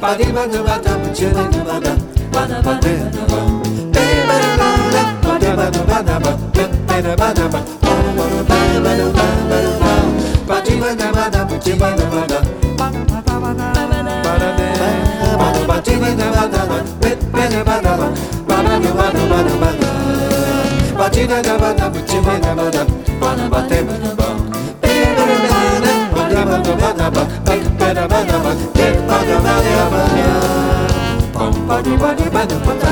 Badi bada bada bada bada bada bada Bada bada bada bada Bada bada bada bada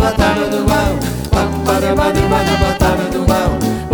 bada do wow, bada bada bada bada bada do wow.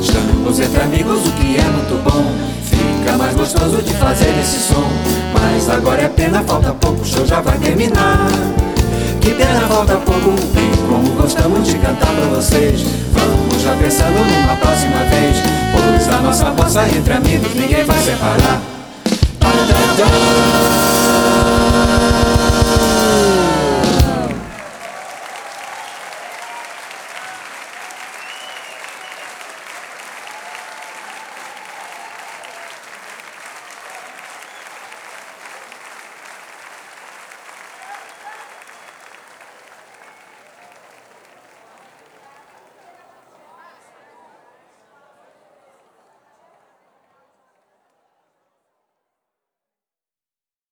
Estamos entre amigos, o que é muito bom. Fica mais gostoso de fazer esse som. Mas agora é pena, falta pouco, o show já vai terminar. Que pena, falta pouco. E como gostamos de cantar pra vocês, vamos já pensando numa próxima vez. Pois a nossa bossa entre amigos ninguém vai separar. Ba, da, da.